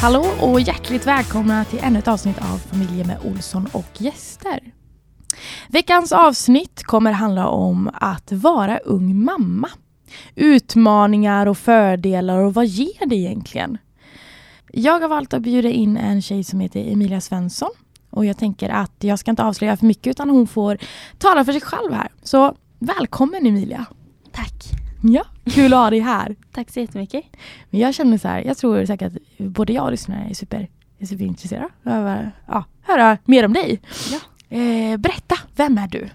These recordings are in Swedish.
Hallå och hjärtligt välkomna till ännu ett avsnitt av Familjen med Olsson och gäster. Veckans avsnitt kommer handla om att vara ung mamma. Utmaningar och fördelar och vad ger det egentligen? Jag har valt att bjuda in en tjej som heter Emilia Svensson. Och jag tänker att jag ska inte avslöja för mycket utan hon får tala för sig själv här. Så välkommen Emilia! Tack. Ja, kul att ha dig här. Tack så jättemycket. Men jag känner så här, jag tror säkert att både jag och lyssnarna är super, är superintresserade av att ja, höra mer om dig. Ja. Eh, berätta, vem är du?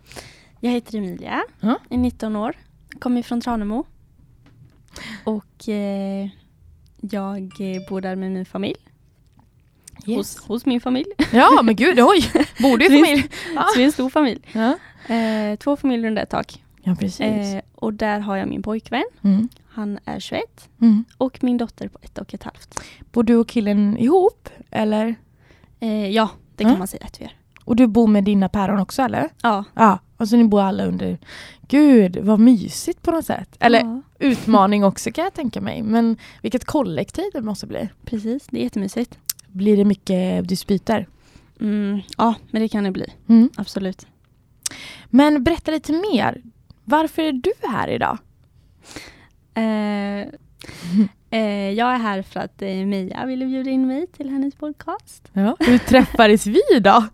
Jag heter Emilia, Ja. är 19 år, kommer från Tranemo. Och eh, jag eh, bor där med min familj. Hos, hos min familj. Ja, men gud, oj! Bor du i familj? Så vi är en stor familj. Ja, Eh, två familjer under ett tak. Ja precis. Eh, och där har jag min pojkvän. Mm. Han är 21. Mm. Och min dotter på ett och ett halvt. Bor du och killen ihop? Eller? Eh, ja, det kan Ja. man säga att vi gör. Och du bor med dina päron också eller? Ja. Ja, och så ni bor alla under... Gud, vad mysigt på något sätt. Eller ja, utmaning också kan jag tänka mig. Men vilket kollektiv det måste bli. precis, det är jättemysigt. Blir det mycket dispyter? Mm, ja, men det kan det bli. Mm. Absolut. Men berätta lite mer. Varför är du här idag? Eh, eh, jag är här för att eh, Mia ville bjuda in mig till hennes podcast. Ja. Hur träffades vi då?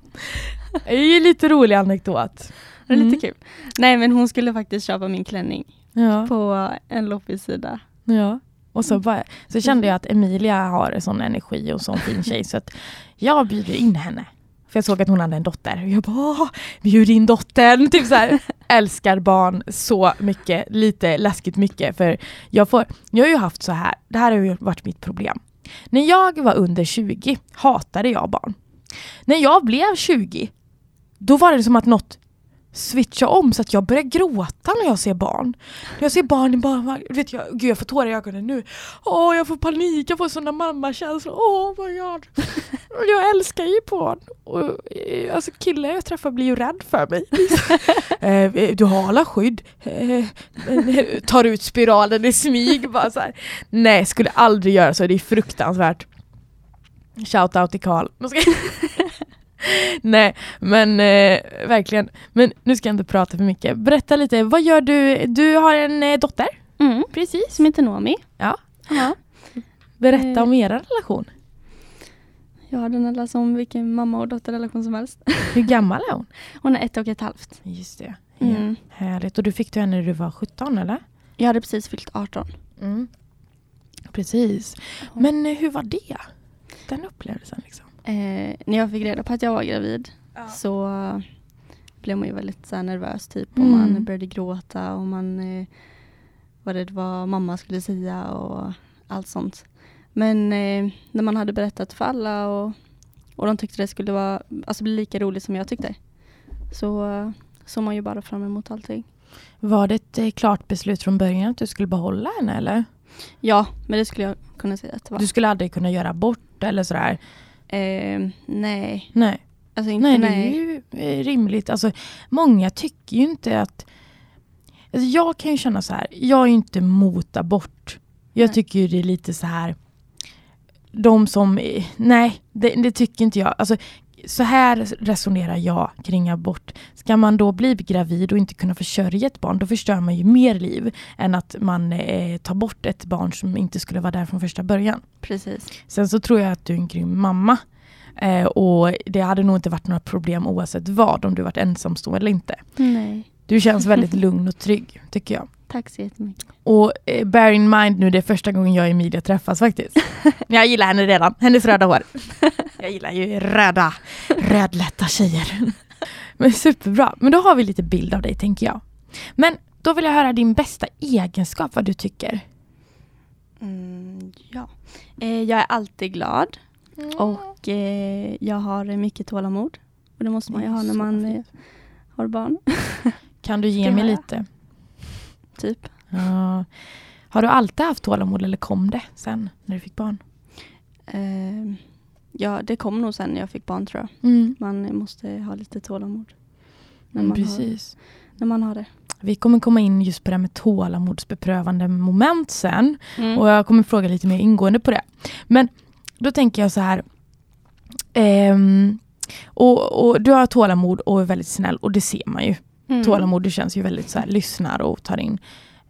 Det är ju lite rolig anekdot. Det är Mm. lite kul. Nej men hon skulle faktiskt köpa min klänning Ja, på en loppissida. ja. Och så, bara, så kände jag att Emilia har en sån energi och sån fin tjej så att jag bjuder in henne. För jag såg att hon hade en dotter. Jag bara, "Åh, bjud in dottern! Typ så här. Älskar barn så mycket, lite läskigt mycket. För jag, får, jag har ju haft så här, det här har ju varit mitt problem. När jag var under 20 hatade jag barn. När jag blev 20, då var det som att något switchade om så att jag började gråta när jag ser barn. När jag ser barn i barn, vet jag, gud jag får tårar i ögonen nu. Åh, jag får panik, jag får såna mammakänslor. Åh my god. Jag älskar ju barn. Och, eh, alltså killar jag träffar blir ju rädd för mig. Eh, du har alla skydd. Eh, eh, tar ut spiralen i smyg. Bara så här. Nej, skulle aldrig göra så. Det är fruktansvärt. Shout out till Karl. Nej, men eh, verkligen. Men nu ska jag inte prata för mycket. Berätta lite, vad gör du? Du har en eh, dotter, Mm. precis. Som heter Nomi. Ja. ja. Berätta Eh. om er relation. Jag har den alla som vilken mamma och dotterrelation som helst. Hur gammal är hon? Hon är ett och ett halvt. Just det. Ja. Mm. Härligt. Och du fick du henne när du var 17 eller? Jag hade precis fyllt 18. Mm. Precis. Men eh, hur var det? Den upplevelsen liksom. Eh, när jag fick reda på att jag var gravid Ja. så blev man ju väldigt så här, nervös typ. Och Mm. man började gråta och man eh, var rädd vad mamma skulle säga och allt sånt. Men eh, när man hade berättat för alla och, och de tyckte det skulle vara, alltså bli lika roligt som jag tyckte. Så såg man ju bara fram emot allting. Var det ett eh, klart beslut från början att du skulle behålla henne eller? Ja, men det skulle jag kunna säga att det var. Du skulle aldrig kunna göra abort eller sådär? Eh, nej, Nej. alltså inte Nej, nej. det är ju eh, rimligt. Alltså, många tycker ju inte att... Alltså, jag kan ju känna så här, jag är ju inte mot abort. Jag Nej. tycker ju det är lite så här... De som... eh, Nej, det, det tycker inte jag. Alltså, så här resonerar jag kring abort. Ska man då bli gravid och inte kunna försörja ett barn, då förstör man ju mer liv än att man eh, tar bort ett barn som inte skulle vara där från första början. Precis. Sen så tror jag att du är en grym mamma. Eh, och det hade nog inte varit några problem oavsett vad, om du varit ensamstående eller inte. Nej, Du känns väldigt lugn och trygg, tycker jag. tack så jättemycket. Och eh, bear in mind nu, det är första gången jag och Emilia träffas faktiskt. Jag gillar henne redan, hennes röda hår. Jag gillar ju röda, rödlätta tjejer. Men superbra, men då har vi lite bild av dig tänker jag. Men då vill jag höra din bästa egenskap, vad du tycker. Mm, ja. Eh, jag är alltid glad och eh, jag har mycket tålamod. Och det måste man ju ha när man eh, har barn. Kan du ge det mig lite? typ. Ja. Har du alltid haft tålamod eller kom det sen när du fick barn? Ja, det kom nog sen när jag fick barn tror jag. Mm. Man måste ha lite tålamod. När Mm, man, har, precis. när man har det. Vi kommer komma in just på det här med tålamodsbeprövande moment sen. Mm. Och jag kommer fråga lite mer ingående på det. Men då tänker jag så här. ehm, och, och du har tålamod och är väldigt snäll och det ser man ju. Mm. Tålamod, du känns ju väldigt så här, lyssnar och tar in.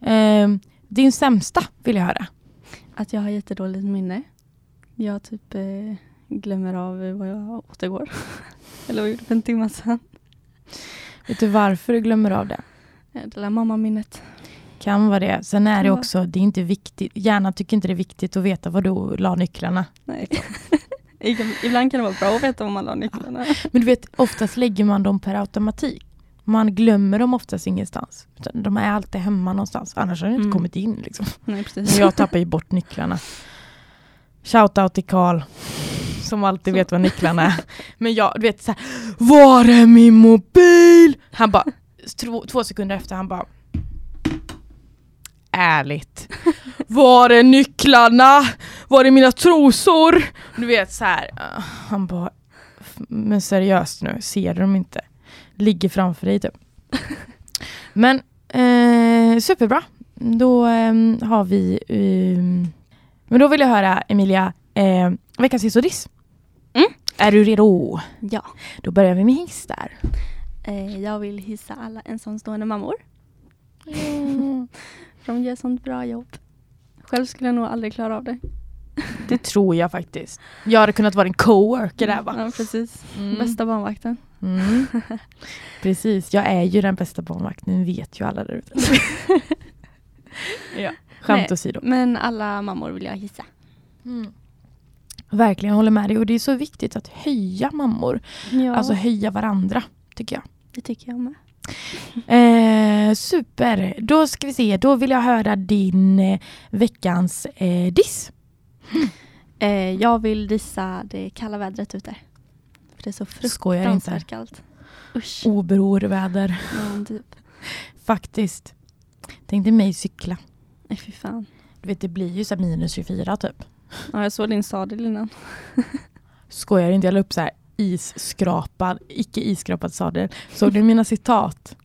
Ehm, din sämsta vill jag höra. Att jag har jättedåligt minne. Jag typ eh, glömmer av vad jag åt igår. Eller vad jag gjorde för en timme sedan. Vet du varför du glömmer av det? Det där mammaminnet. Kan vara det. Sen är det också, det är inte viktigt, hjärnan tycker inte det är viktigt att veta var du la nycklarna. Nej. Ibland kan det vara bra att veta var man la nycklarna. Men du vet, oftast lägger man dem per automatik. Man glömmer dem oftast ingenstans. De är alltid hemma någonstans, annars har de inte Mm. kommit in. Liksom. Nej, precis. Jag tappar ju bort nycklarna. Shoutout till Karl som alltid vet vad nycklarna är. Men jag, du vet så här, var är min mobil? Han bara, två, två sekunder efter han bara Ärligt. Var är nycklarna? Var är mina trosor? Du vet så här. ah, Han bara, men seriöst nu, ser du dem inte? Ligger framför dig typ. Men eh, superbra. Då ehm, har vi... ehm, men då vill jag höra Emilia, eh, veckans hiss och diss. Mm. Är du redo? Ja. Då börjar vi med hiss där. Eh, jag vill hissa alla ensamstående mammor. Mm. De gör sånt bra jobb. Själv skulle jag nog aldrig klara av det. Det tror jag faktiskt. Jag hade kunnat vara en coworker där va? Ja, precis. Mm. Bästa barnvakten. Mm. Precis, jag är ju den bästa barnvakten, vet ju alla där ute. ja, skämt Nej. åsido. Men alla mammor vill jag hissa. Mm. Verkligen, jag håller med dig. Och det är så viktigt att höja mammor. Ja, Alltså höja varandra, tycker jag. det tycker jag med. Eh, super, då ska vi se. Då vill jag höra din eh, veckans eh, diss. Eh, jag vill dissa det kalla vädret ute. För det är så fruktansvärt kallt. Usch. Oberoerväder, Ja, typ. faktiskt. Tänkte mig cykla. Nej, fy fan. Du vet, det blir ju så minus 24 typ. Ja, jag såg din sadel innan. Skojar inte, jag la upp så här isskrapad, icke isskrapad sadel. Såg du mina citat?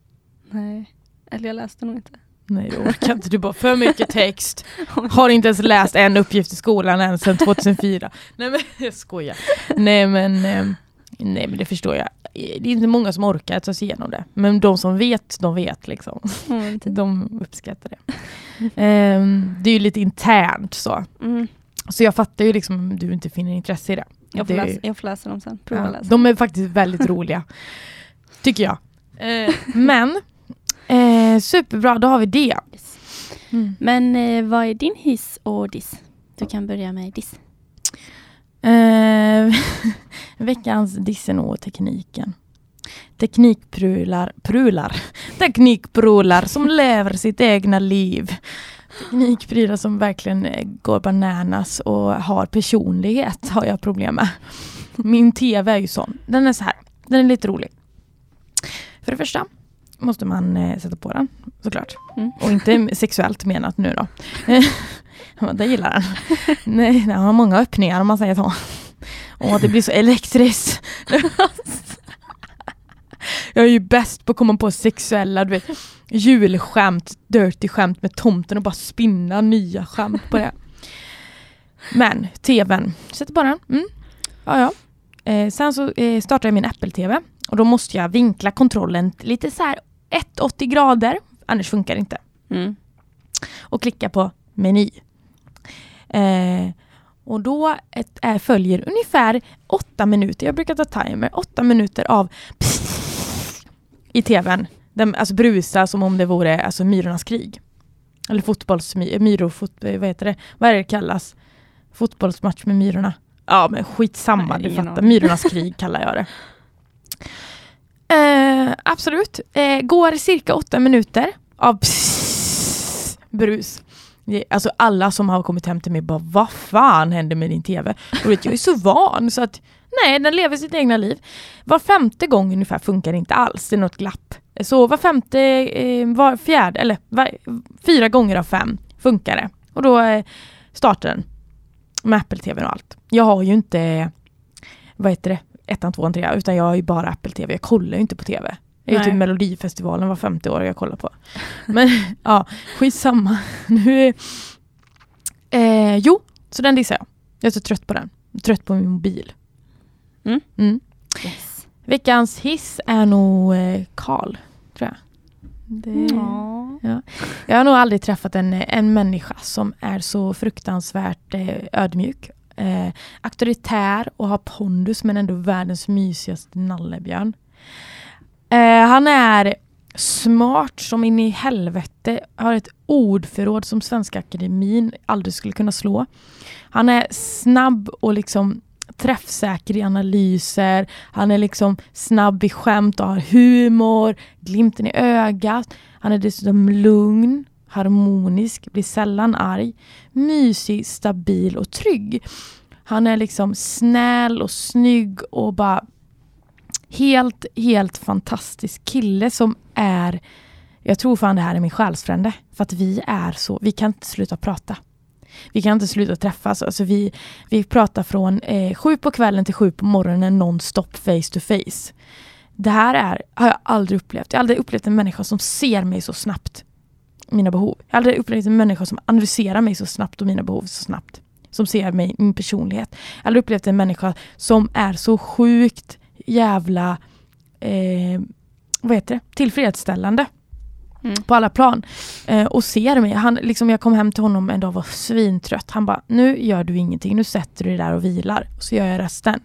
Nej. Eller jag läste nog inte. Nej, det orkar inte. Du bara, för mycket text. Har inte ens läst en uppgift i skolan än sedan 2004. Nej men jag skojar. Nej men, eh, nej men det förstår jag. Det är inte många som orkar ta sig igenom det. Men de som vet, de vet liksom. Typ. De uppskattar det. Ehm, det är ju lite internt så. Mm. Så jag fattar ju liksom om du inte finner intresse i det. Jag, får Det- läsa, jag får läsa dem sen. Prova Ja, läsa. de är faktiskt väldigt roliga. Tycker jag. Eh, men, eh, superbra, då har vi det. Yes. Mm. Men eh, vad är din hiss och diss? Du kan börja med diss. Eh, veckans dissen och tekniken. Teknikprular, prular, teknikprular som lever sitt egna liv. Teknikprylar som verkligen eh, går bananas och har personlighet har jag problem med. Min tv är ju sån. Den är så här. Den är lite rolig. För det första måste man eh, sätta på den såklart. Mm. Och inte sexuellt menat nu då. Det gillar den. Nej, den har många öppningar om man säger så. Åh, det blir så elektriskt. Jag är ju bäst på att komma på sexuella, du vet, julskämt, dirty skämt med tomten och bara spinna nya skämt på det. Men tvn, sätter på den. Mm. Ja, ja. Eh, sen så eh, startar jag min Apple-tv och då måste jag vinkla kontrollen lite så här 180 grader, annars funkar det inte Mm. och klicka på meny. Eh, och då ett, är, följer ungefär åtta minuter, jag brukar ta timer, åtta minuter av i tvn. Den, alltså brusa som om det vore alltså, myrornas krig. Eller fotbollsmyror, myror, fot, eh, vad heter det? Vad är det kallas? Fotbollsmatch med myrorna. Ja men skitsamma, Nej, du fattar. aning. Myrornas krig kallar jag det. Eh, absolut. Eh, går cirka åtta minuter av brus. Det- Alltså alla som har kommit hem till mig bara vad fan händer med din tv? Och vet, jag är så van så att nej, den lever sitt egna liv. Var femte gång ungefär funkar det inte alls, det är något glapp. Så var femte, eh, var fjärde, eller var, fyra gånger av fem funkar det. Och då eh, startar den med Apple TV och allt. Jag har ju inte, vad heter det, ettan, tvåan, trean, utan jag har ju bara Apple TV. Jag kollar ju inte på TV. Det är ju typ Melodifestivalen var femte år jag kollar på. Men ja, skitsamma. Nu eh, jo, så den dissar jag. Jag är så trött på den. Trött på min mobil. Mm. Mm. Yes. Veckans hiss är nog eh, Karl, tror jag. Det, Ja. Jag har nog aldrig träffat en, en människa som är så fruktansvärt eh, ödmjuk, eh, auktoritär och har pondus men ändå världens mysigaste nallebjörn. Eh, han är smart som in i helvete, har ett ordförråd som Svenska Akademin aldrig skulle kunna slå. Han är snabb och liksom träffsäker i analyser, han är liksom snabb i skämt och har humor, glimten i ögat. Han är dessutom lugn, harmonisk, blir sällan arg, mysig, stabil och trygg. Han är liksom snäll och snygg och bara helt, helt fantastisk kille som är jag tror fan det här är min själsfrände. För att vi är så, vi kan inte sluta prata. Vi kan inte sluta träffas. Alltså vi, vi pratar från eh, sju på kvällen till sju på morgonen nonstop face to face. Det här är, har jag aldrig upplevt. Jag har aldrig upplevt en människa som ser mig så snabbt. Mina behov. Jag har aldrig upplevt en människa som analyserar mig så snabbt och mina behov så snabbt. Som ser mig, min personlighet. Jag har aldrig upplevt en människa som är så sjukt jävla eh, vad heter det? tillfredsställande Mm. på alla plan. Eh, och ser mig. Han, liksom, jag kom hem till honom en dag och var svintrött. Han bara, nu gör du ingenting. Nu sätter du dig där och vilar. Och så gör jag resten.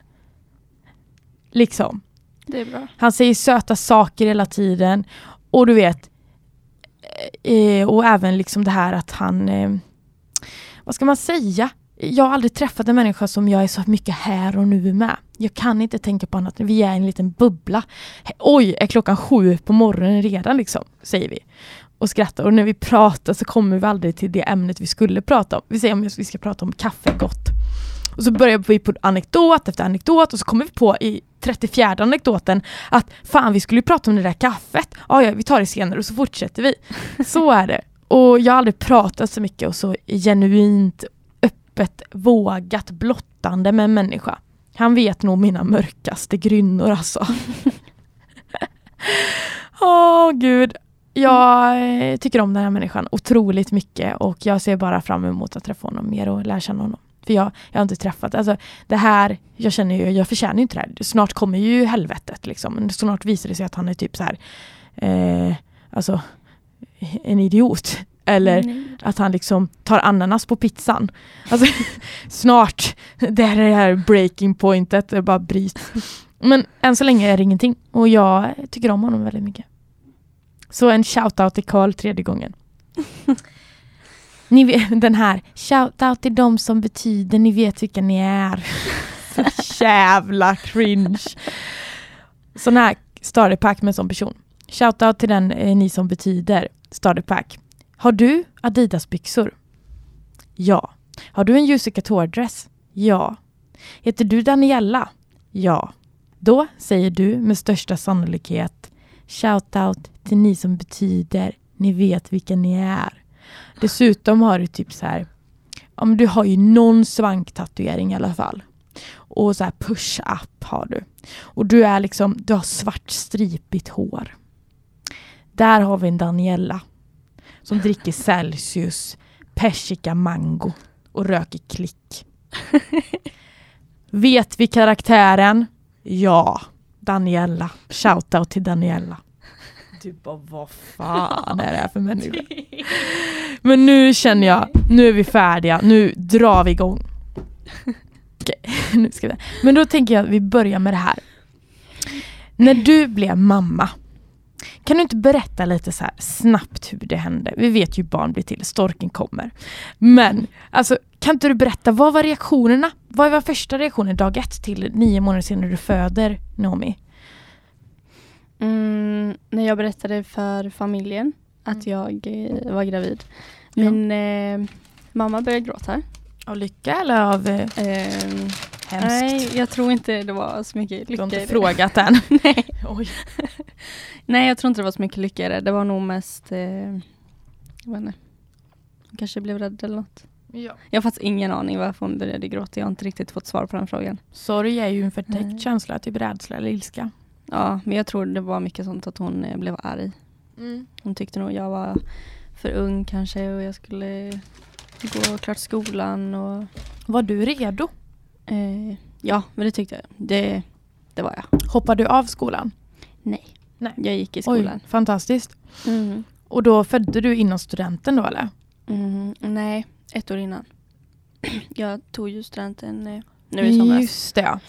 Liksom. Det är bra. Han säger söta saker hela tiden. Och du vet, eh, och även liksom det här att han, eh, vad ska man säga? Jag har aldrig träffat en människa som jag är så mycket här och nu med. Jag kan inte tänka på annat. Vi är en liten bubbla. Oj, är klockan sju på morgonen redan liksom? Säger vi. Och skrattar. Och när vi pratar så kommer vi aldrig till det ämnet vi skulle prata om. Vi säger om vi ska prata om kaffe gott. Och så börjar vi på anekdot efter anekdot och så kommer vi på i 34 anekdoten att fan vi skulle ju prata om det där kaffet. Ja, ja vi tar det senare och så fortsätter vi. Så är det. Och jag har aldrig pratat så mycket och så genuint öppet vågat blottande med en människa. Han vet nog mina mörkaste grynnor alltså. Åh gud. Jag eh, tycker om den här människan otroligt mycket och jag ser bara fram emot att träffa honom mer och lära känna honom. För jag, jag har inte träffat, alltså det här, jag känner ju, jag förtjänar ju inte det här. Snart kommer ju helvetet liksom. Snart visar det sig att han är typ så här, eh, alltså en idiot. Eller Nej. att han liksom tar ananas på pizzan. Alltså, snart, det här är det här breaking pointet, det bara bryts. Men än så länge är det ingenting och jag tycker om honom väldigt mycket. Så en shout-out till Carl tredje gången. Ni vet, den här, shout-out till de som betyder, ni vet vilka ni är. Så jävla cringe. Sån här starterpack med sån person. Shoutout till den eh, ni som betyder starterpack. Har du Adidas-byxor? Ja. Har du en Jussi Couture-dress? Ja. Heter du Daniella? Ja. Då säger du med största sannolikhet Shoutout till ni som betyder, ni vet vilka ni är. Dessutom har du typ så här, ja men du har ju någon svanktatuering i alla fall. Och så här push-up har du. Och du är liksom, du har svart stripigt hår. Där har vi en Daniella som dricker Celsius, persika mango och röker klick. Vet vi karaktären? Ja, Daniella. Shoutout till Daniella. Du bara, vad fan är det här för människa? Men nu känner jag, nu är vi färdiga, nu drar vi igång. Okej, nu ska vi. Men då tänker jag att vi börjar med det här. När du blev mamma, kan du inte berätta lite så snabbt hur det hände? Vi vet ju barn blir till, storken kommer. Men alltså, kan inte du berätta, vad var reaktionerna? Vad var första reaktionen dag ett till nio månader senare du föder Naomi? Mm, när jag berättade för familjen att jag eh, var gravid. Min eh, mamma började gråta. Av lycka eller av eh, Eh, hemskt? nej, jag tror inte det var så mycket du har lycka inte frågat än. nej. Oj. Nej, jag tror inte det var så mycket lycka i det. Det var nog mest, eh, jag vet inte, hon kanske blev rädd eller något. Ja. Jag har faktiskt ingen aning varför hon började gråta. Jag har inte riktigt fått svar på den frågan. Sorg är ju en förtäckt Nej. känsla, typ rädsla eller ilska. Ja, men jag tror det var mycket sånt att hon eh, blev arg. Hon tyckte nog jag var för ung kanske och jag skulle gå klart skolan och Var du redo? Eh, ja, men det tyckte jag. Det, det var jag. Hoppade du av skolan? Nej. Nej. Jag gick i Oj, skolan. fantastiskt. Mm. Och då födde du innan studenten då eller? Mm, nej, ett år innan. Jag tog ju studenten eh, nu i somras. Just det.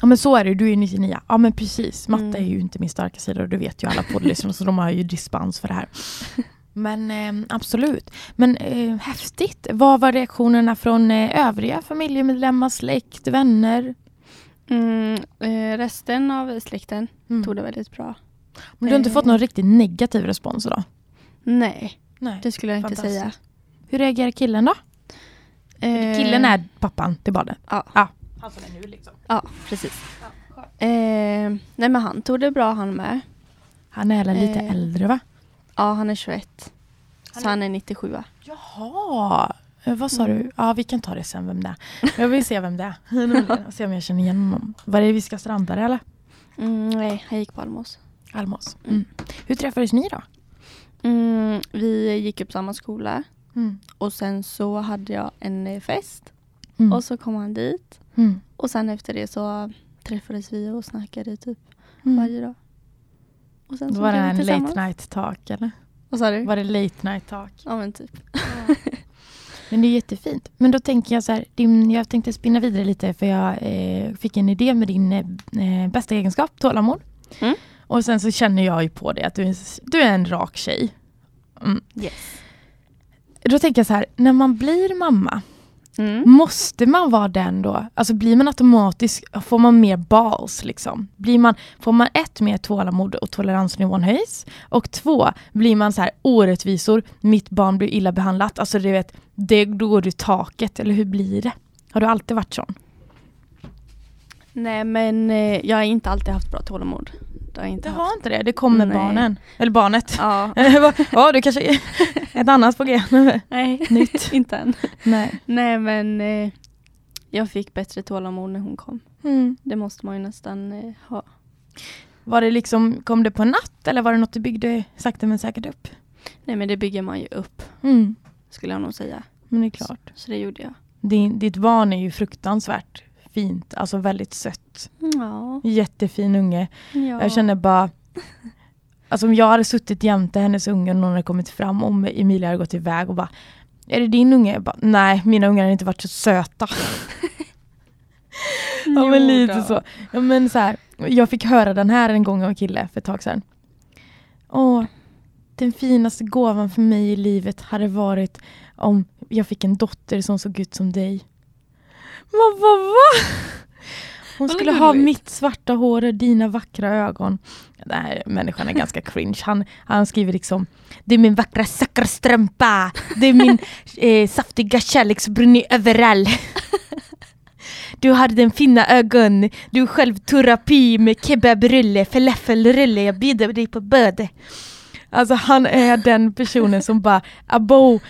Ja men så är det, du är ju 99. Ja men precis, matte Mm. är ju inte min starka sida och det vet ju alla poddlyssnare så de har ju dispens för det här. Men eh, absolut. Men eh, häftigt. Vad var reaktionerna från eh, övriga familjemedlemmar, släkt, vänner? Mm, eh, resten av släkten Mm. tog det väldigt bra. Men du har inte eh, fått någon riktigt negativ respons då? Nej, Nej. det skulle jag inte säga. Hur reagerar killen då? Eh, Killen är pappan till barnet? Ja. ja. Han som är nu liksom. Ja, precis. Eh, nej men han tog det bra han med. Han är väl lite Eh. äldre va? Ja, han är 21. Han så är- han är 97. Jaha, Eh, vad sa Mm. du? Ja, vi kan ta det sen vem det är. Jag vill se vem det är. se om jag känner igen honom. Var det vi ska stranda eller? Mm, nej, han gick på Almås. Almos. Mm. Hur träffades ni då? Mm, vi gick upp samma skola Mm. och sen så hade jag en eh, fest Mm. och så kom han dit Mm. och sen efter det så träffades vi och snackade typ Mm. varje dag. Och sen så Var det en late night talk eller? Vad sa du? Var det late night talk? Ja men typ. Men det är jättefint. Men då tänker jag så här, din, jag tänkte spinna vidare lite för jag eh, fick en idé med din eh, bästa egenskap, tålamod. Mm. Och sen så känner jag ju på det att du är, du är en rak tjej. Mm. Yes. Då tänker jag så här, när man blir mamma, Mm. måste man vara den då? Alltså blir man automatiskt, får man mer balls liksom? Blir man, får man ett, mer tålamod och toleransnivån höjs? Och två, blir man så här orättvisor, mitt barn blir illa behandlat, alltså du vet, det, då går du taket, eller hur blir det? Har du alltid varit sån? Nej men eh, jag har inte alltid haft bra tålamod. Det har inte Det haft. har inte det, det kom med Nej. barnen. Eller barnet. Ja. ja, du kanske är ett annat på G. Nej, Nytt. inte än. Nej. Nej men eh, jag fick bättre tålamod när hon kom. Mm. Det måste man ju nästan eh, ha. Var det liksom, kom det på natt eller var det något du byggde sakta men säkert upp? Nej men det bygger man ju upp Mm. skulle jag nog säga. Men det är klart. Så det gjorde jag. Din, ditt barn är ju fruktansvärt fint, alltså väldigt sött. Ja. Jättefin unge. ja. Jag känner bara, alltså om jag hade suttit jämte hennes unge och någon hade kommit fram om Emilia hade gått iväg och bara, är det din unge? Jag bara, Nej, mina ungar har inte varit så söta. Ja men lite så. Ja, men så här, jag fick höra den här en gång av en kille för ett tag sedan. Åh, den finaste gåvan för mig i livet hade varit om jag fick en dotter som såg ut som dig. Vad, vad, vad? Hon skulle ha mitt svarta hår och dina vackra ögon. Den här människan är ganska cringe. Han, han skriver liksom Det är min vackra sackarstrumpa. Det är min eh, saftiga kärleksbrunn överall. Du har den fina ögon. Du är själv terapi med kebabrulle, falafelrulle. Jag bjuder dig på böde. Alltså han är den personen som bara abo,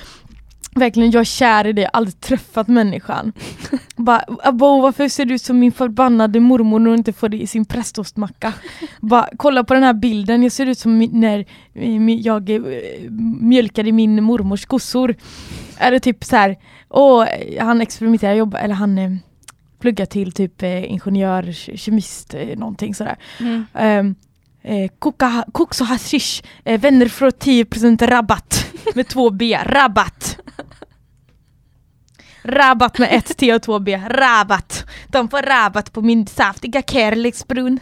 verkligen jag är kär i dig, aldrig träffat människan. bara abo varför ser du ut som min förbannade mormor när hon inte får det i sin prästostmacka. bara kolla på den här bilden, jag ser ut som när eh, jag eh, mjölkade min mormors kossor. Är det typ så här, åh, han experimenterar, jobbar, eller han eh, pluggar till typ ingenjör, ke- kemist, någonting sådär. Mm. Um, eh, koka, koks och hashish, eh, vänner får 10% rabatt med två B, rabatt. Rabatt med ett T och två B, rabatt. De får rabatt på min saftiga kärleksbrun.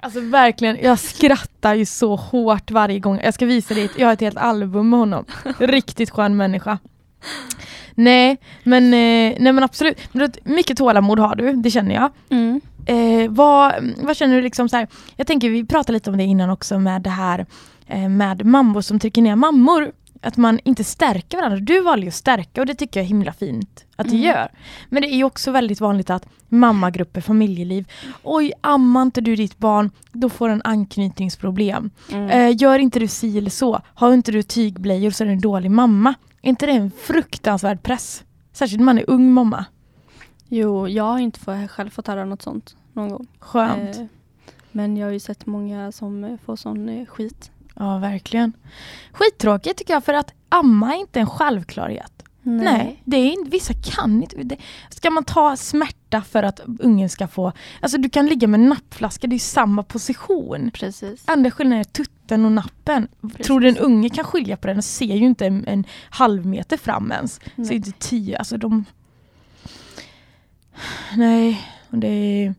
Alltså verkligen, jag skrattar ju så hårt varje gång. Jag ska visa dig, jag har ett helt album med honom. Riktigt skön människa. Nej, men, eh, nej men absolut. Mycket tålamod har du, det känner jag. Mm. Eh, vad, vad känner du liksom så här? Jag tänker vi pratade lite om det innan också med det här eh, med mammor som trycker ner mammor. Att man inte stärker varandra. Du valde ju att stärka och det tycker jag är himla fint att du Mm. gör. Men det är ju också väldigt vanligt att mammagrupper, familjeliv. Oj, ammar inte du ditt barn, då får du en anknytningsproblem. Mm. Eh, gör inte du si eller så, har inte du tygblöjor så är du en dålig mamma. Är inte det en fruktansvärd press? Särskilt när man är ung mamma. Jo, jag har inte själv fått höra något sånt någon gång. Skönt. Eh, men jag har ju sett många som eh, får sån eh, skit. Ja, verkligen. Skittråkigt tycker jag för att amma är inte en självklarhet. Nej, det är inte, vissa kan inte. Det, ska man ta smärta för att ungen ska få... Alltså du kan ligga med en nappflaska, det är samma position. Precis. Enda skillnaden är tutten och nappen. Precis. Tror du en unge kan skilja på den? Den ser ju inte en, en halv meter fram ens. Nej. Så inte tio, alltså de... Nej, och det är...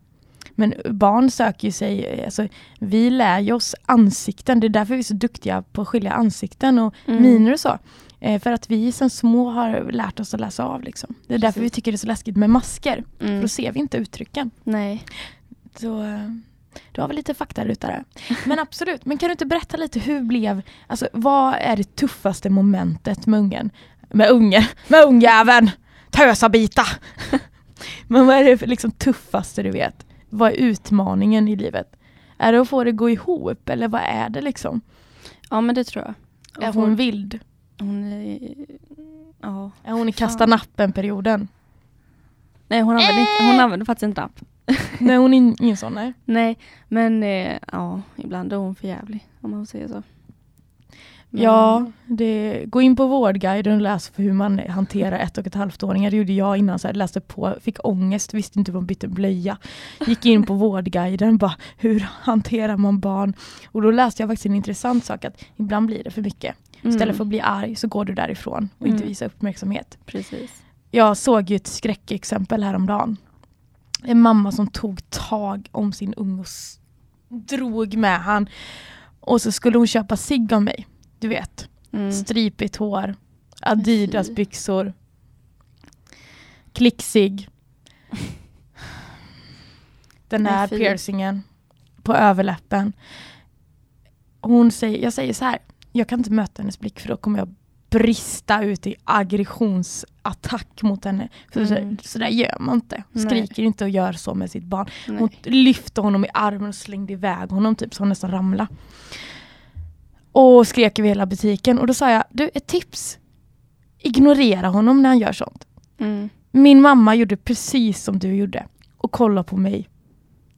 Men barn söker ju sig, alltså, vi lär ju oss ansikten, det är därför vi är så duktiga på att skilja ansikten och Mm. miner och så. Eh, för att vi som små har lärt oss att läsa av. Liksom. Det är därför Precis. vi tycker det är så läskigt med masker. För Mm. då ser vi inte uttrycken. Nej. Så eh, du har väl lite faktarutare. Men absolut, men kan du inte berätta lite hur blev, alltså vad är det tuffaste momentet med ungen? Med ungen, med ungjäveln! Tösabita! men vad är det för liksom tuffaste du vet? Vad är utmaningen i livet? Är det att få det gå ihop eller vad är det liksom? Ja men det tror jag. Är hon folk- vild? hon är, ja. Är hon i kasta nappen-perioden? Nej hon använder, inte, hon använder faktiskt inte app. Nej hon är in- ingen sån nej. Nej men eh, ja, ibland är hon för jävlig om man säger så. Men- Ja, det, gå in på Vårdguiden och läs för hur man hanterar ett och ett halvt-åringar. Det gjorde jag innan, så här, läste på, fick ångest, visste inte hur man bytte blöja. Gick in på Vårdguiden, bara hur hanterar man barn? Och då läste jag faktiskt en intressant sak, att ibland blir det för mycket. Istället Mm, för att bli arg så går du därifrån och inte Mm. visar uppmärksamhet. Precis. Jag såg ju ett skräckexempel häromdagen. En mamma som tog tag om sin unge och drog med han. Och så skulle hon köpa cigg av mig. Du vet, Mm. stripigt hår, Adidas byxor, klicksig. Den Nej, här piercingen på överläppen. Hon säger, jag säger så här, jag kan inte möta hennes blick för då kommer jag brista ut i aggressionsattack mot henne. För Mm. så, så där gör man inte. Nej. Skriker inte och gör så med sitt barn. Nej. Hon lyfte honom i armen och slängde iväg honom typ så han nästan ramlade. Och skrek över hela butiken. Och då sa jag, du ett tips. Ignorera honom när han gör sånt. Mm. Min mamma gjorde precis som du gjorde. Och kolla på mig.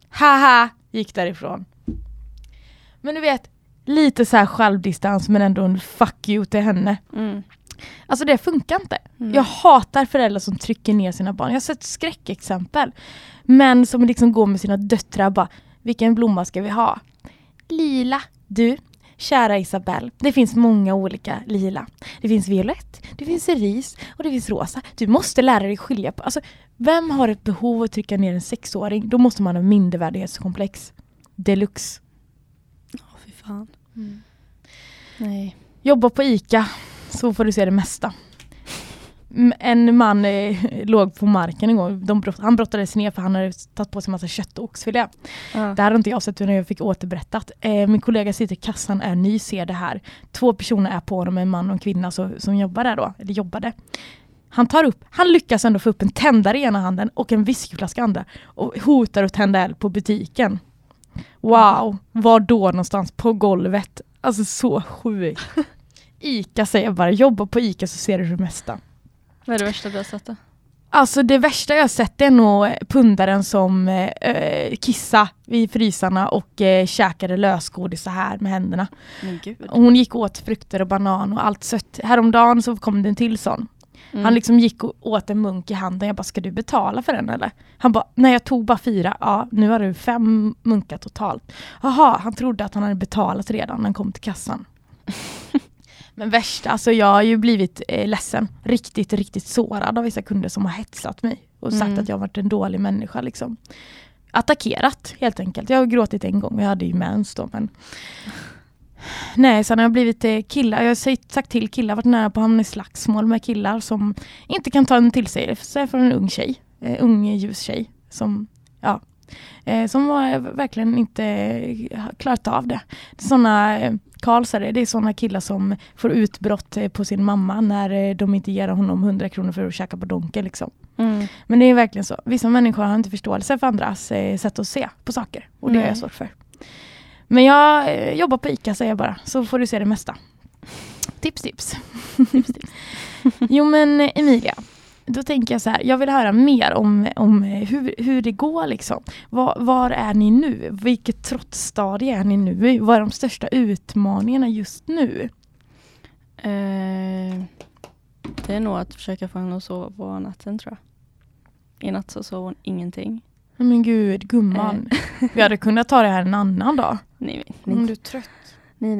Haha, gick därifrån. Men du vet, lite så här självdistans men ändå en fuck you till henne. Mm. Alltså det funkar inte. Mm. Jag hatar föräldrar som trycker ner sina barn. Jag har sett skräckexempel. Män som liksom går med sina döttrar bara, vilken blomma ska vi ha? Lila. Du, kära Isabelle, det finns många olika lila. Det finns violett, det finns cerise och det finns rosa. Du måste lära dig skilja på. Alltså, vem har ett behov att trycka ner en sexåring? Då måste man ha mindervärdighetskomplex. Deluxe. Åh, fy fan. Nej. Jobba på ICA så får du se det mesta. En man eh, låg på marken. De brott, han brottades ner för han hade tagit på sig massa kött och oxfilé. Ja. Det här har inte jag sett när jag fick återberättat. Eh, min kollega sitter i kassan, är ny, ser det här. Två personer är på honom, en man och en kvinna så, som jobbar där då, eller jobbade. Han tar upp, han lyckas ändå få upp en tändare i ena handen och en whiskyflaska i andra och hotar att tända eld på butiken. Wow, var då någonstans? På golvet. Alltså så sjukt. Ica säger bara, jobba på Ica så ser du det mesta. Vad är det värsta du har sett då? Alltså det värsta jag har sett är nog pundaren som eh, kissa vid frysarna och eh, käkade lösgodis så här med händerna. Men gud. Och Hon gick åt frukter och banan och allt sött. Häromdagen så kom det en till sån. Mm. Han liksom gick och åt en munk i handen. Jag bara, ska du betala för den eller? Han bara, nej jag tog bara fyra. Ja, nu har du fem munkar totalt. Jaha, han trodde att han hade betalat redan när han kom till kassan. Men värsta, alltså jag har ju blivit eh, ledsen. Riktigt, riktigt sårad av vissa kunder som har hetsat mig. Och sagt Mm. att jag har varit en dålig människa liksom. Attackerat helt enkelt. Jag har gråtit en gång, jag hade ju mens då men Nej, sen har jag blivit eh, killar. Jag har sagt- till killar, varit nära på att hamna i slagsmål med killar som inte kan ta en till sig. Från en ung tjej, eh, ung ljus tjej som, ja, eh, som var verkligen inte eh, klarat av det. det såna, eh, Karlsare, det är såna killar som får utbrott eh, på sin mamma när eh, de inte ger honom 100 kronor för att käka på Donken. Liksom. Mm. Men det är verkligen så. Vissa människor har inte förståelse för andras eh, sätt att se på saker. Och det har jag svårt för. Men jag eh, jobbar på ICA säger jag bara. Så får du se det mesta. Tips, tips. jo men Emilia. Då tänker jag så här, jag vill höra mer om, om eh, hur, hur det går liksom. Var, var är ni nu? Vilket trotsstadie är ni nu? Vad är de största utmaningarna just nu? Eh, det är nog att försöka få henne att sova på natten tror jag. I natt så sov hon ingenting. Men gud, gumman. Vi hade kunnat ta det här en annan dag. Nej, Om nej, du är trött. nej.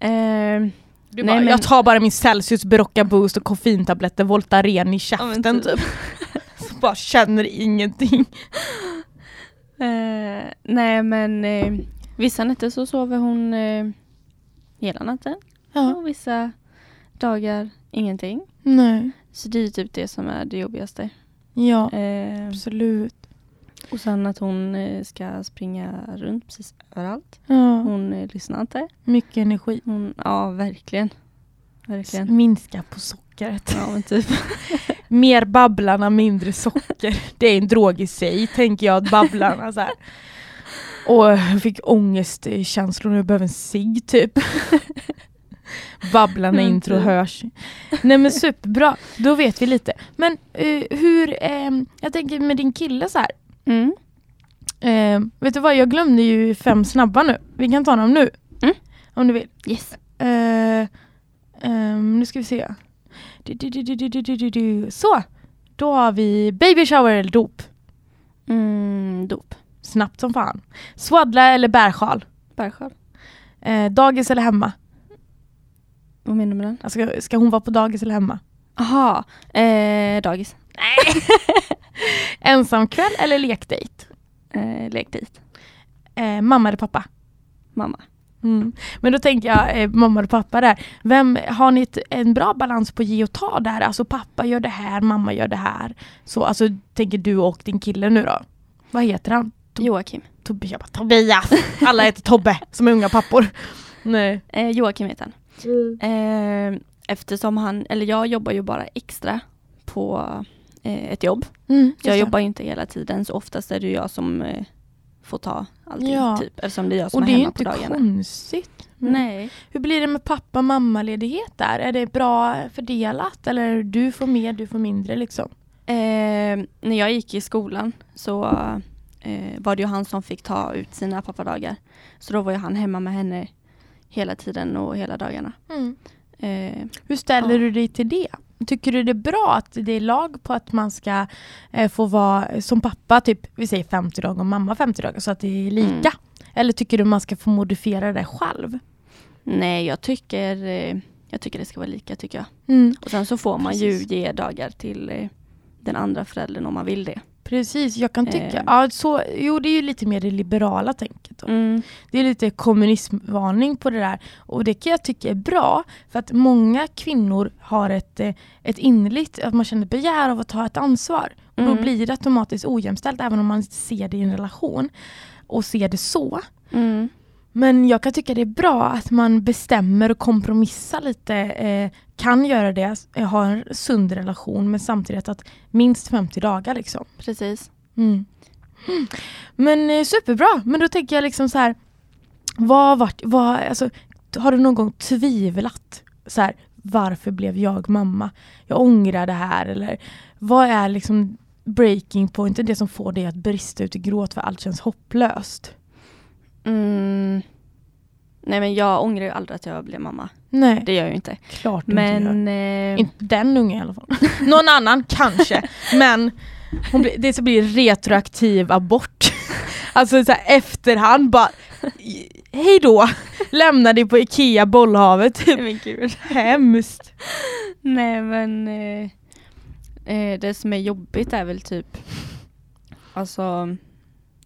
nej. Eh, Du Nej, bara, men- Jag tar bara min Celsius, Berocca Boost och koffeintabletter, Voltaren i Ja, käften typ. typ. Så bara känner ingenting. eh, nej men eh, vissa nätter så sover hon eh, hela natten. Ja. Och vissa dagar ingenting. Nej. Så det är typ det som är det jobbigaste. Ja, absolut. Och sen att hon eh, ska springa runt precis överallt. Ja. Hon eh, lyssnar inte. Mycket energi. Hon, ja, verkligen. Verkligen. Minska på sockret. Ja, men typ. Mer babblarna, mindre socker. Det är en drog i sig, tänker jag. Att babblarna så här. Och jag fick ångestkänslor jag behöver en cigg typ. Babblarna intro typ. hörs. Nej men superbra, då vet vi lite. Men eh, hur, ehm, jag tänker med din kille så här. Mm. Eh, vet du vad, jag glömde ju fem snabba nu. Vi kan ta dem nu. Mm. Om du vill. Yes. Eh, ehm, nu ska vi se. Du, du, du. Så, då har vi baby shower eller dop. Mm, dop. Snabbt som fan. Swaddla eller bärsjal. Bärsjal. Eh, dagis eller hemma. Vad menar du med den? Alltså, ska hon vara på dagis eller hemma? Aha, eh, dagis. Ensamkväll eller lekdejt? Eh, lek dit. Eh, mamma eller pappa? Mamma. Mm. Men då tänker jag, eh, mamma eller pappa där. Vem, har ni ett, en bra balans på ge och ta där? Alltså pappa gör det här, mamma gör det här. Så alltså tänker du och din kille nu då? Vad heter han? Tob- Joakim. Tobbe, jag bara, Tobias! Alla heter Tobbe, som är unga pappor. Nej. Eh, Joakim heter han. Eh, eftersom han, eller jag jobbar ju bara extra på ett jobb. Mm, Jag det. jobbar ju inte hela tiden så oftast är det jag som eh, får ta allting. Ja. Typ, eftersom det är jag som Och är det är ju hemma inte på dagarna. konstigt. Mm. Nej. Hur blir det med pappa mamma-ledighet där? Är det bra fördelat eller du får mer, du får mindre liksom? Eh, när jag gick i skolan så eh, var det ju han som fick ta ut sina pappadagar. Så då var ju han hemma med henne hela tiden och hela dagarna. Eh, Hur ställer Ja. du dig till det? Tycker du det är bra att det är lag på att man ska eh, få vara som pappa, typ vi säger 50 dagar och mamma 50 dagar så att det är lika? Mm. Eller tycker du man ska få modifiera det själv? nej, jag tycker, eh, jag tycker det ska vara lika tycker jag. Mm. Och sen så får man Precis. ju ge dagar till eh, den andra föräldern om man vill det. Precis, jag kan tycka, Eh. ja, så, jo det är ju lite mer det liberala tänket. Då. Mm. Det är lite kommunismvarning på det där och det kan jag tycka är bra för att många kvinnor har ett, eh, ett innerligt, att man känner begär av att ta ett ansvar. Och då Mm. blir det automatiskt ojämställt även om man ser det i en relation och ser det så. Mm. Men jag kan tycka det är bra att man bestämmer och kompromissar lite, eh, kan göra det, eh, ha en sund relation men samtidigt att minst 50 dagar liksom. Precis. Mm. Mm. Men eh, superbra, men då tänker jag liksom så här, vad vart, vad, alltså, har du någon gång tvivlat så här, varför blev jag mamma? Jag ångrar det här eller vad är liksom breaking pointen, det som får dig att brista ut i gråt för allt känns hopplöst? Mm. Nej men jag ångrar ju aldrig att jag blev mamma. Nej, Det gör jag ju inte. klart du inte gör. Men eh, Inte den ungen i alla fall. Någon annan kanske. Men blir, det så blir retroaktiv abort. Alltså så här, efterhand bara Hej då! Lämna dig på Ikea bollhavet. Typ. men gud. Hemskt. Nej men eh, eh, det som är jobbigt är väl typ Alltså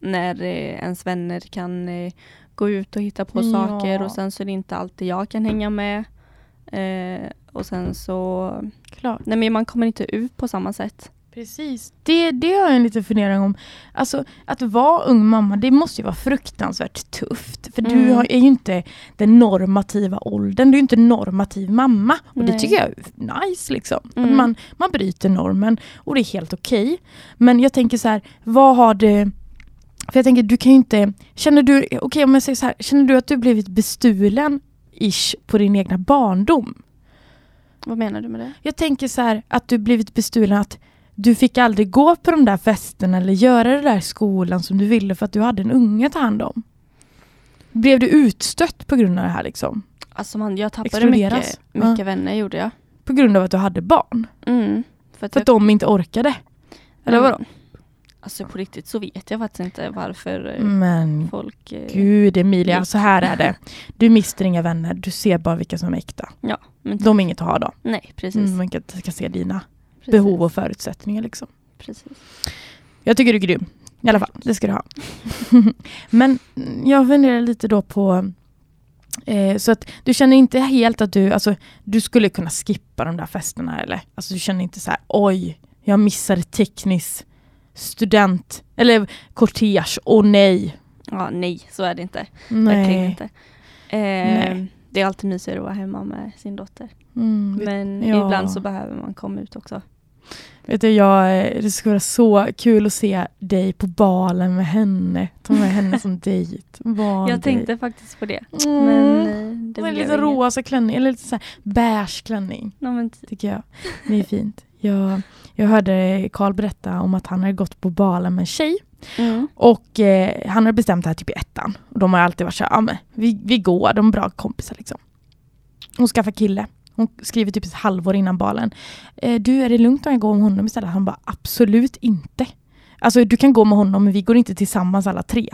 när eh, ens vänner kan eh, gå ut och hitta på Ja. saker och sen så är det inte alltid jag kan hänga med. Eh, och sen så, Klart. nej men man kommer inte ut på samma sätt. Precis. Det, det har jag en liten fundering om. Alltså att vara ung mamma, det måste ju vara fruktansvärt tufft. För du Mm. har, är ju inte den normativa åldern, du är inte normativ mamma. Och det Nej. tycker jag är nice liksom. Att Mm. man, man bryter normen och det är helt okej. Men jag tänker så här, vad har det... För jag tänker, du kan ju inte... Känner du, okej om jag säger så här, känner du att du blivit bestulen ish på din egna barndom? Vad menar du med det? Jag tänker så här att du blivit bestulen att du fick aldrig gå på de där festerna eller göra det där i skolan som du ville för att du hade en unge att ta hand om. Blev du utstött på grund av det här liksom? Alltså man, jag tappade mycket, mycket vänner gjorde jag. på grund av att du hade barn. Mm. För att, För att de inte orkade. Eller vadå? Alltså på riktigt så vet jag faktiskt inte varför eh, Men folk... eh, gud Emilia, så här är det. Du mister inga vänner, du ser bara vilka som är äkta. Ja, men De är inget att ha då. nej precis. Mm, man kan, ska se dina precis. behov och förutsättningar liksom. Precis. Jag tycker du är grym. I alla fall, det ska du ha. Men jag funderar lite då på eh, så att du känner inte helt att du, alltså du skulle kunna skippa de där festerna eller? Alltså du känner inte så här, oj, jag missade teknisk student eller kortege, åh nej. Ja, nej, så är det inte. Verkligen Nej. inte. Eh. Det är alltid mysigare att vara hemma med sin dotter. Mm, Men ja. ibland så behöver man komma ut också. vet du, jag, det skulle vara så kul att se dig på balen med henne. Ta med henne som dejt. Baldejt. Jag tänkte faktiskt på det. Mm. Men eh, det blev lite inget. rosa klänning, eller lite så här beige klänning. T- tycker jag. Det är fint. Jag, jag hörde Karl berätta om att han hade gått på balen med en tjej mm. och eh, han hade bestämt det här typ i ettan. Och de har alltid varit så här, ja men vi, vi går, de är bra kompisar liksom. Hon skaffar kille. Hon skriver typ ett halvår innan balen. Eh, du, är det lugnt om jag går med honom istället? Han bara, absolut inte. Alltså du kan gå med honom men vi går inte tillsammans alla tre.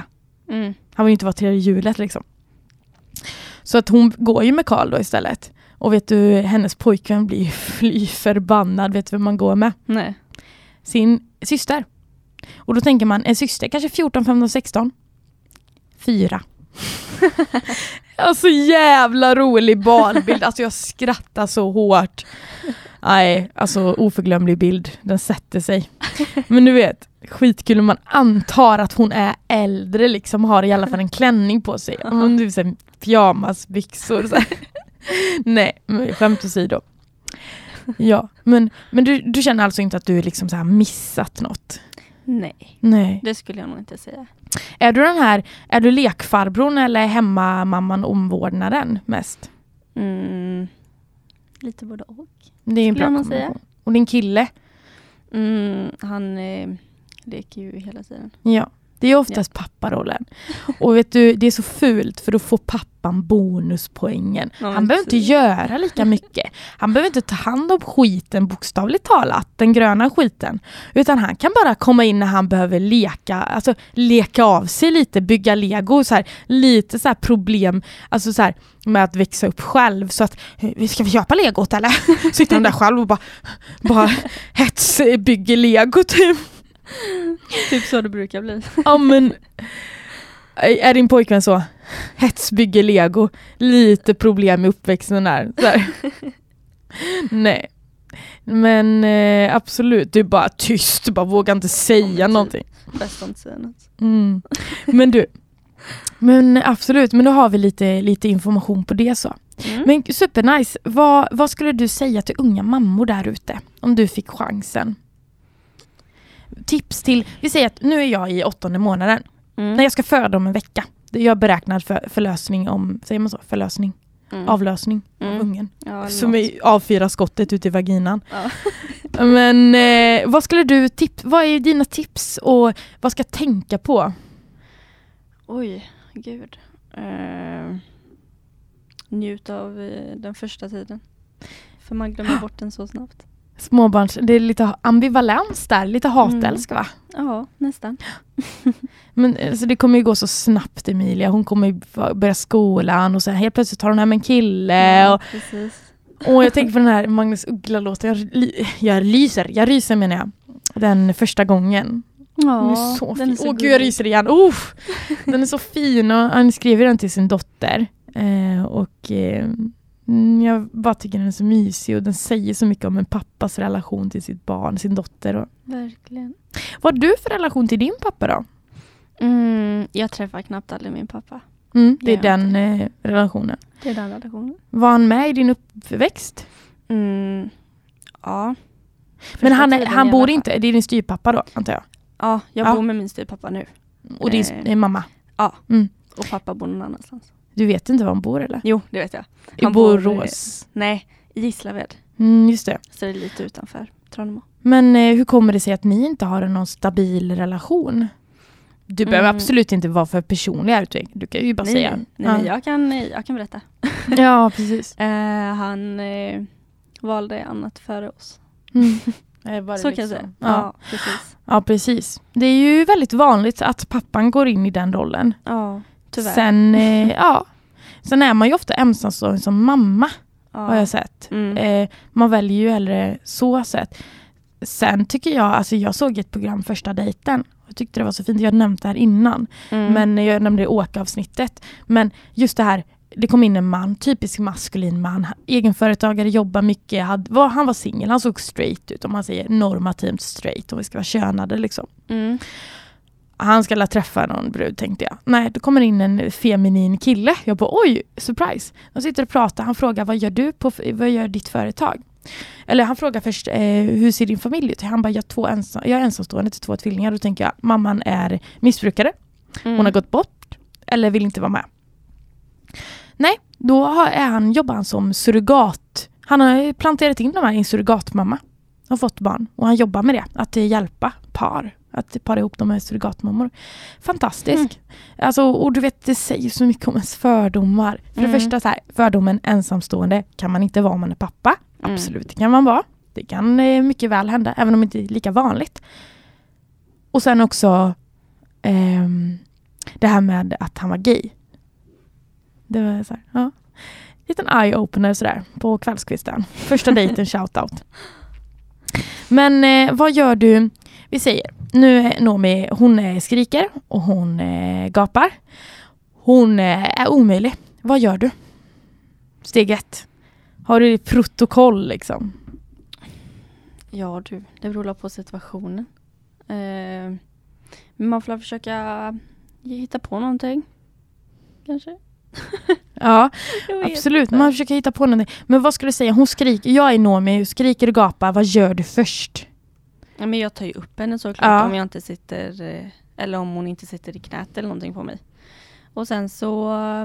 Mm. Han vill ju inte vara tredje hjulet liksom. Så att hon går ju med Karl då istället. Och vet du, hennes pojkvän blir fly förbannad. Vet du vem man går med? Nej. Sin syster. Och då tänker man, en syster kanske 14, 15, 16? Fyra. alltså jävla rolig barnbild. Alltså jag skrattar så hårt. Nej, alltså oförglömlig bild. Den sätter sig. Men du vet, skitkul om man antar att hon är äldre liksom, har i alla fall en klänning på sig. Om såhär pyjamasbyxor. Så här. Nej, men skämt åsido. Ja, men, men du, du känner alltså inte att du liksom så missat något? Nej, Nej. det skulle jag nog inte säga. Är du den här, är du lekfarbrorn eller hemmamamman omvårdnaden mest? Mm. Lite både och. Det är en bra nog säga. Och din kille? Mm, han eh, leker ju hela tiden. Ja. Det är oftast papparollen. Och vet du, det är så fult för då får pappan bonuspoängen. Ja, Han behöver inte göra lika mycket. Han behöver inte ta hand om skiten bokstavligt talat, den gröna skiten. Utan han kan bara komma in när han behöver leka, alltså leka av sig lite, bygga lego, så här, lite så här problem alltså så här, med att växa upp själv. Så att, eh, ska vi köpa legot eller? Sitter han där själv och bara, bara hets bygger lego typ. Typ så det brukar bli. Ja men är din pojkvän så? Hets bygger lego, lite problem i uppväxten där. Här. Nej. Men eh, absolut, du är bara tyst, bara vågar inte säga men typ. någonting. Bäst att inte säga något. Mm. Men du, men absolut, men då har vi lite, lite information på det så. Mm. Men supernice, vad, vad skulle du säga till unga mammor där ute? Om du fick chansen. Tips till, vi säger att nu är jag i åttonde månaden. Mm. När jag ska föda om en vecka. Jag är beräknad för förlösning om, säger man så? Förlösning? Mm. Avlösning Mm. av ungen. Ja, Som är avfyrar skottet ute i vaginan. Ja. Men eh, vad skulle du tips, vad är dina tips och vad ska jag tänka på? Oj, gud. Uh, njut av eh, den första tiden. För man glömmer bort den så snabbt. Småbarns, det är lite ambivalens där, lite hatälsk va? Ja, nästan. Men alltså, det kommer ju gå så snabbt Emilia, hon kommer ju börja skolan och sen helt plötsligt tar hon hem en kille och, precis. och jag tänker på den här Magnus Uggla-låten, jag, jag lyser, jag ryser menar jag. Den första gången. Ja, Den är så den fin. Åh gud gullig. jag ryser igen. Oh, den är så fin och han skriver den till sin dotter. Eh, och eh, mm, jag bara tycker den är så mysig och den säger så mycket om en pappas relation till sitt barn, sin dotter. Och, Verkligen. vad har du för relation till din pappa då? Mm, jag träffar knappt aldrig min pappa. Mm, det är Ja, den eh, relationen. Det är den relationen. Var han med i din uppväxt? Mm, ja. Men han, är, han bor inte, det är din styvpappa då antar jag? Ja, jag Ja. bor med min styvpappa nu. Och din Eh. eh, mamma? Och pappa bor någon annanstans. Du vet inte var han bor eller? Jo, det vet jag. I Han bor- Borås? Nej, i Gislaved. Mm, just det. Så det är lite utanför Tranemo. Men eh, hur kommer det sig att ni inte har någon stabil relation? Du behöver Mm. absolut inte vara för personlig här. Du kan ju bara Nej, säga. nej, nej, jag, kan, jag kan berätta. ja. ja, precis. Eh, han eh, valde annat före oss. Mm. Eh, Så kan jag liksom- säga. Ja. Ja, precis. ja, precis. Det är ju väldigt vanligt att pappan går in i den rollen. Ja, tyvärr. Sen, eh, ja. Sen är man ju ofta ensamstående som mamma, ja. har jag sett. Mm. Eh, man väljer ju hellre så sätt. Sen tycker jag, alltså jag såg ett program första dejten. Jag tyckte det var så fint, jag har nämnt det här innan. Mm. Men jag nämnde åkavsnittet. Men just det här, det kom in en man, typisk maskulin man, egenföretagare, jobbar mycket, hade, var, han var singel, han såg straight ut om man säger normativt straight om vi ska vara könade liksom. Mm. Han ska la träffa någon brud tänkte jag. Nej, då kommer in en feminin kille. Jag bara oj, surprise. De sitter och pratar, han frågar vad gör du på, vad gör ditt företag? Eller han frågar först, eh, hur ser din familj ut? Han bara, jag, två ensam, jag är ensamstående till två tvillingar. Då tänker jag, mamman är missbrukare. Mm. Hon har gått bort eller vill inte vara med. Nej, då har, är han, jobbar han som surrogat. Han har planterat in de här i en surrogatmamma. Har fått barn och han jobbar med det. Att hjälpa par. Att para ihop dem med surrogatmammor. Fantastisk. Mm. Alltså, och du vet, det säger så mycket om ens fördomar. För Mm. det första, så här, fördomen ensamstående kan man inte vara om man är pappa. Mm. Absolut, det kan man vara. Det kan eh, mycket väl hända, även om det inte är lika vanligt. Och sen också ehm, det här med att han var gay. Det var så här, ja. Liten eye-opener sådär på kvällskvisten. Första dejten, shoutout. Men eh, vad gör du? Vi säger, nu är Nomi, hon eh, skriker och hon eh, gapar. Hon eh, är omöjlig. Vad gör du? Steg ett. Har du ditt protokoll liksom? Ja du, det beror på situationen. Eh, man får försöka hitta på någonting. Kanske? Ja, absolut. inte. Man försöker hitta på någonting. Men vad ska du säga? Hon skriker, jag är Nomi, skriker och gapar. Vad gör du först? Ja, men jag tar ju upp henne såklart Ja. om jag inte sitter eh, eller om hon inte sitter i knät eller någonting på mig. Och sen så eh,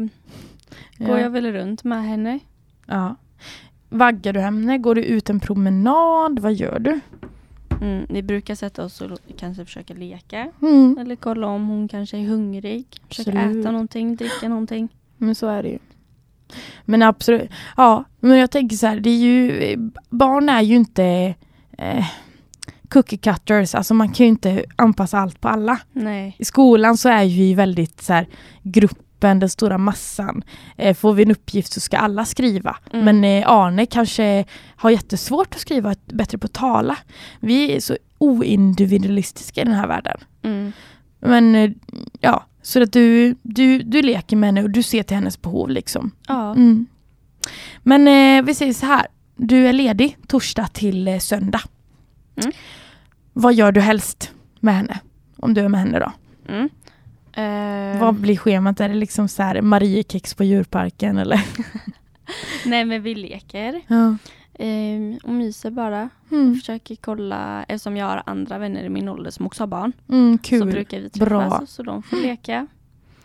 går Ja. jag väl runt med henne. Ja. Vaggar du henne? Går du ut en promenad? Vad gör du? Mm, vi brukar sätta oss och kanske försöka leka. Mm. Eller kolla om hon kanske är hungrig. Försöka Absolut. äta någonting, dricka någonting. Men så är det ju. Men absolut. Ja, men jag tänker så här, det är ju, barn är ju inte eh, cookie cutters, alltså man kan ju inte anpassa allt på alla. Nej. I skolan så är vi väldigt så här, gruppen, den stora massan. Eh, får vi en uppgift så ska alla skriva. Mm. Men eh, Arne kanske har jättesvårt att skriva bättre på att tala. Vi är så oindividualistiska i den här världen. Mm. Men eh, ja, så att du, du, du leker med henne och du ser till hennes behov liksom. Ja. Mm. Men eh, vi säger så här. Du är ledig torsdag till eh, söndag. Mm. Vad gör du helst med henne? Om du är med henne då? Mm. Eh, Vad blir schemat? Är det liksom så här Mariekex på djurparken eller? Nej men vi leker Ja. eh, och myser bara. Mm. Försöker kolla, eftersom jag har andra vänner i min ålder som också har barn. Mm, Så kul. brukar vi träffas Bra. så de får leka.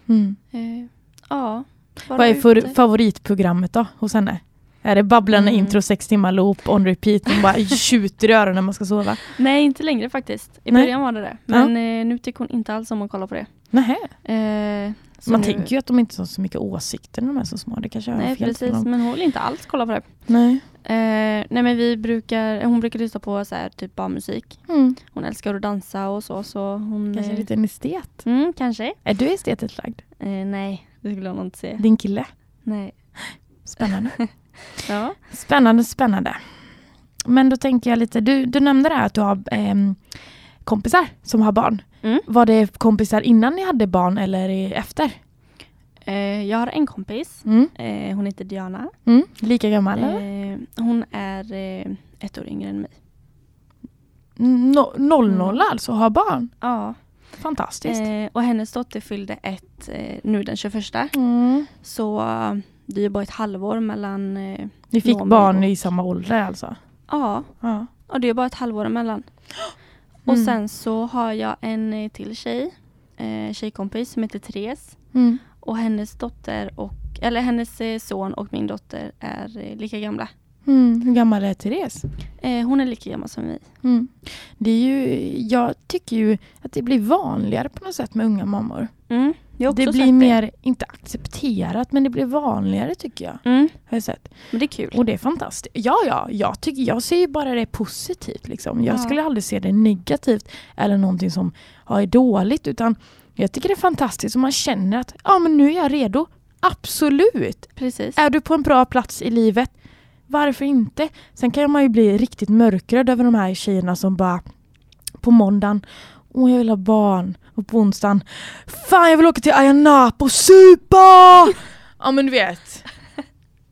Mm. Eh, ja. Vad är för, favoritprogrammet då hos henne? Är det babblande Mm. intro, sex timmar loop, on repeat och bara tjuter i öronen när man ska sova? Nej inte längre faktiskt. I Nej. början var det det. Men eh, nu tycker hon inte alls om att kolla på det. Nähä. Eh, Man nu- tänker ju att de inte har så mycket åsikter när de är så små. Det kanske Nej precis, men hon vill inte alls kolla på det. Nej. Eh, nej men vi brukar, hon brukar lyssna på så här, typ barnmusik. Mm. Hon älskar att dansa och så. så hon, Kanske eh, lite en estet. Mm, kanske. Är du estetiskt lagd? Eh, nej, det skulle nog inte säga. Din kille? Nej. Spännande. Ja. spännande, spännande. Men då tänker jag lite, du, du nämnde det här att du har ehm, kompisar som har barn. Mm. Var det kompisar innan ni hade barn eller efter? Eh, jag har en kompis. Mm. Eh, hon heter Diana. Mm. Lika gammal? Eh, hon är eh, ett år yngre än mig. No, noll Mm. noll alltså, har barn. Ja. Fantastiskt. Eh, och hennes dotter fyllde ett eh, nu den 21. Mm. Så eh, det är ju bara ett halvår mellan... Eh, Ni fick barn och- i samma ålder alltså? ja, Ja. och det är bara ett halvår emellan. Och Mm. sen så har jag en eh, till tjej, eh, tjejkompis som heter Therese. Mm. Och hennes dotter och, eller hennes eh, son och min dotter är eh, lika gamla. Mm. Hur gammal är Therese? Eh, hon är lika gammal som vi. Mm. Det är ju, jag tycker ju att det blir vanligare på något sätt med unga mammor. Mm. Jag Det blir mer, inte accepterat, men det blir vanligare tycker jag. Mm, Har jag sett. men det är kul. Och det är fantastiskt. Ja, ja, jag, tycker, jag ser ju bara det positivt. Liksom. Jag Ja. skulle aldrig se det negativt eller någonting som ja, är dåligt. Utan jag tycker det är fantastiskt om man känner att ja, men nu är jag redo. Absolut! Precis. Är du på en bra plats i livet, varför inte? Sen kan man ju bli riktigt mörkrädd över de här tjejerna som bara på måndagen, åh jag vill ha barn. Och på onsdagen, fan jag vill åka till Ayia Napa och supa! ja men du vet.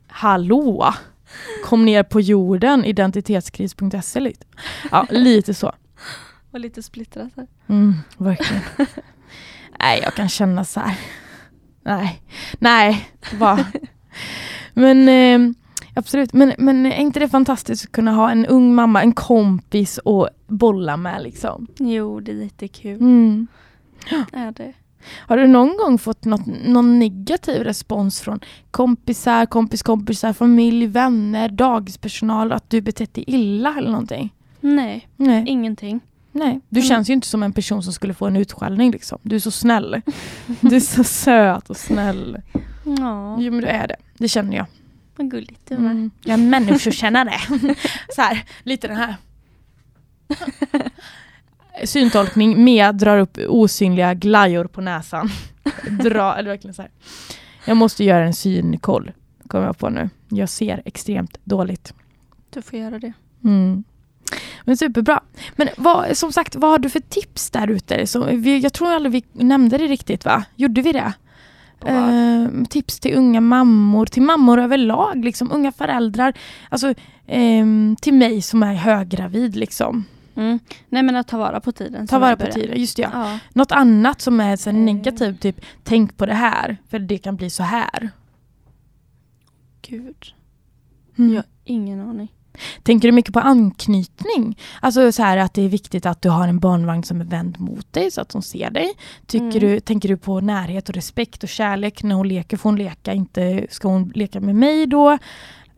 Hallå! Kom ner på jorden, identitetskris.se lite. Ja, lite så. Och lite splittrat här. Mm, verkligen. Nej, jag kan känna så här. Nej, nej, bara. Men eh, absolut, men, men är inte det fantastiskt att kunna ha en ung mamma, en kompis att bolla med liksom? Jo, det är jättekul. Mm. Är det. Har du någon gång fått något, någon negativ respons från kompisar, kompiskompisar, familj, vänner, dagispersonal att du betett dig illa eller någonting? Nej, Nej. ingenting. Nej, du Mm. känns ju inte som en person som skulle få en utskällning liksom. Du är så snäll. Du är så söt och snäll. Ja, Jo men du är det. Det känner jag. vad gulligt du med. Mm. Jag är människokännare. så här, lite den här. Syntolkning, Mia drar upp osynliga glajjor på näsan. Dra, eller verkligen så här. Jag måste göra en synkoll, kommer jag på nu. Jag ser extremt dåligt. Du får göra det. Mm. Men superbra. Men vad, som sagt, vad har du för tips där ute? Jag tror aldrig vi nämnde det riktigt va? Gjorde vi det? Eh, tips till unga mammor, till mammor överlag, liksom, unga föräldrar. Alltså ehm, till mig som är höggravid. Liksom. Mm. Nej men att ta vara på tiden. Ta vara på tiden. Just det, ja. Ja. Något annat som är så Eh. negativt, typ tänk på det här, för det kan bli så här. Gud. Mm. Jag har ingen aning. Tänker du mycket på anknytning? Alltså så här att det är viktigt att du har en barnvagn som är vänd mot dig så att hon ser dig. Tycker Mm. du, tänker du på närhet och respekt och kärlek när hon leker? Får hon leka? Inte, ska hon leka med mig då?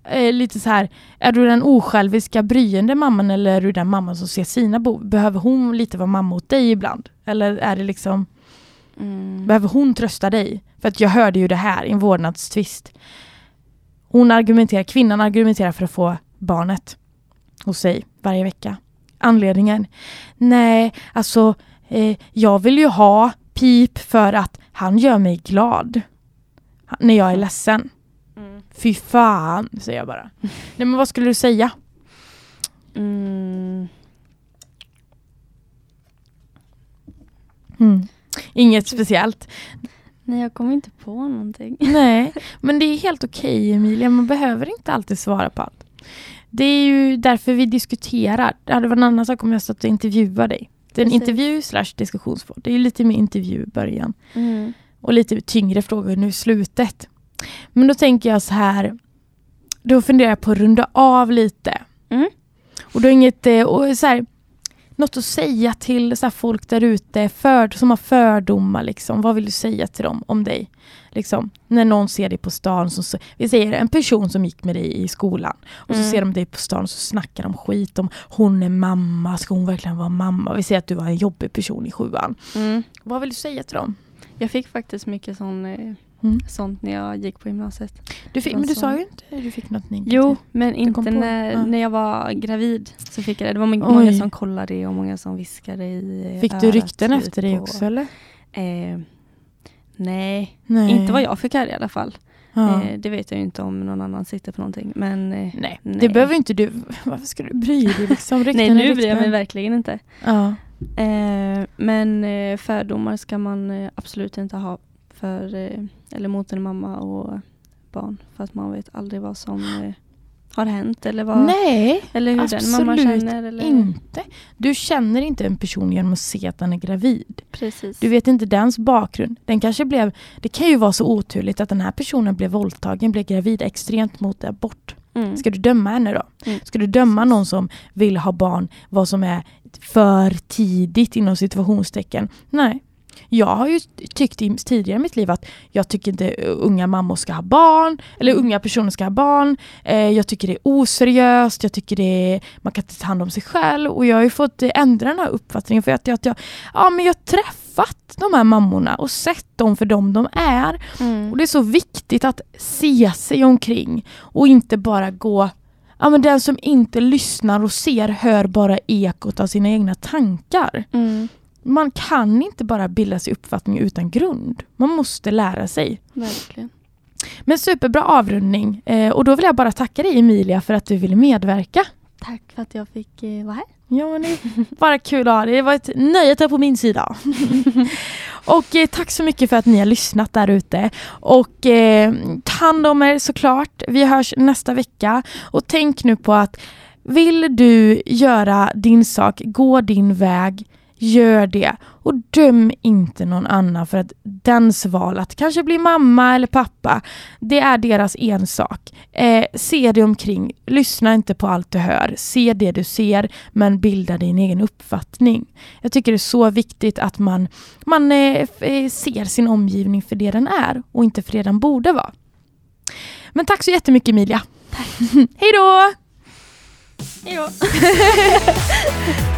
Eh, lite så här, är du den osjälviska bryende mamman eller är du den mamman som ser sina behov? Behöver hon lite vara mamma åt dig ibland? Eller är det liksom, Mm. behöver hon trösta dig? För att jag hörde ju det här i en vårdnadstvist. Hon argumenterar, kvinnan argumenterar för att få barnet hos sig varje vecka. Anledningen? Nej, alltså eh, jag vill ju ha pip för att han gör mig glad. När jag är ledsen. Fy fan, säger jag bara. Nej men vad skulle du säga? Mm. Mm. Inget speciellt. Nej jag kommer inte på någonting. Nej, men det är helt okej Emilia. Man behöver inte alltid svara på allt. Det är ju därför vi diskuterar. Det hade varit en annan sak om jag stått och intervjuat dig. Det är en Precis. intervju slash diskussionspodd. Det är ju lite mer intervju i början. Mm. Och lite tyngre frågor nu i slutet. Men då tänker jag så här. Då funderar jag på att runda av lite. Mm. Och då är inget, eh, och så här, något att säga till så folk där ute som har fördomar. Liksom. Vad vill du säga till dem om dig? Liksom, när någon ser dig på stan, så- vi säger en person som gick med dig i skolan och så Mm. ser de dig på stan och så snackar de skit om hon är mamma, ska hon verkligen vara mamma? Vi säger att du var en jobbig person i sjuan. Mm. Vad vill du säga till dem? Jag fick faktiskt mycket sån, eh, Mm. sånt när jag gick på gymnasiet. Du fick, men du sa- sa ju inte att du fick något negativt. Jo, men inte när, Ja. när jag var gravid. Så fick jag det. Det var många, Oj. många som kollade och många som viskade i Fick du örat, rykten typ, efter dig och- också eller? Eh, nej, Nej. inte vad jag fick höra i alla fall. Ja. Eh, det vet jag ju inte om någon annan sitter på någonting. Men eh, nej. nej. det behöver inte du. Varför ska du bry dig? Liksom, nej, nu bryr jag mig verkligen inte. Ja. Eh, men fördomar ska man absolut inte ha för, eh, eller mot en mamma och barn. För att man vet aldrig vad som eh, har hänt eller, vad, Nej, eller hur den mamman absolut känner. Eller, inte. Du känner inte en person genom att se att den är gravid. Precis. Du vet inte dens bakgrund. Den kanske blev, det kan ju vara så oturligt att den här personen blev våldtagen, blev gravid extremt mot abort. mm. Ska du döma henne då? Mm. Ska du döma någon som vill ha barn, vad som är för tidigt inom situationstecken? Nej. Jag har ju tyckt i, tidigare i mitt liv att jag tycker inte unga mammor ska ha barn, eller unga personer ska ha barn. Eh, jag tycker det är oseriöst, jag tycker det är, man kan inte ta hand om sig själv. Och jag har ju fått ändra den här uppfattningen för att jag, att jag, ja, men jag träffat de här mammorna och sett dem för dem de är. Mm. Och Det är så viktigt att se sig omkring och inte bara gå Ja, men den som inte lyssnar och ser hör bara ekot av sina egna tankar. Mm. Man kan inte bara bilda sig uppfattning utan grund. Man måste lära sig. Verkligen. Men superbra avrundning. Eh, och då vill jag bara tacka dig Emilia för att du ville medverka. Tack för att jag fick eh, vara här. Ja, det bara kul att ha dig. Det var ett nöje att ha på min sida. och eh, tack så mycket för att ni har lyssnat där ute. Och eh, ta hand om er såklart. Vi hörs nästa vecka. Och tänk nu på att vill du göra din sak, gå din väg, gör det. Och döm inte någon annan för att dens val att kanske bli mamma eller pappa, det är deras ensak. Eh, se dig omkring, lyssna inte på allt du hör, se det du ser men bilda din egen uppfattning. Jag tycker det är så viktigt att man, man eh, eh, ser sin omgivning för det den är och inte för det den borde vara. Men tack så jättemycket Emilia. Hej då! Hej då!